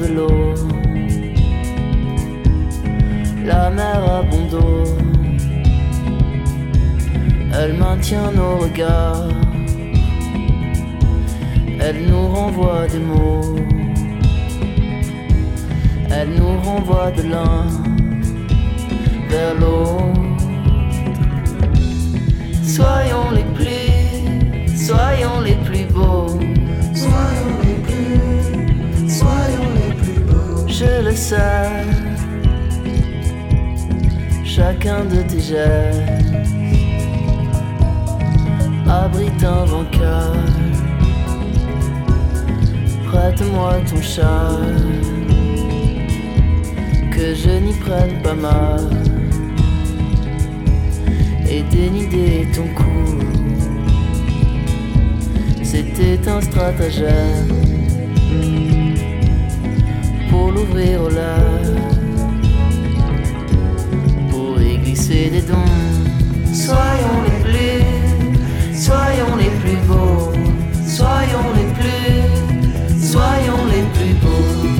De l'eau. La mer a bon dos. Elle maintient nos regards. Elle nous renvoie des mots. Elle nous renvoie de l'un vers l'autre. Soyons les plus, soyons les plus beaux. Soyons Je le sais, chacun de tes gestes abrite un vainqueur. Prête-moi ton char, que je n'y prenne pas mal. Et dénider ton cou, c'était un stratagème pour l'ouvrir au pour y glisser des dons. Soyons les plus, soyons les plus beaux, soyons les plus, soyons les plus beaux.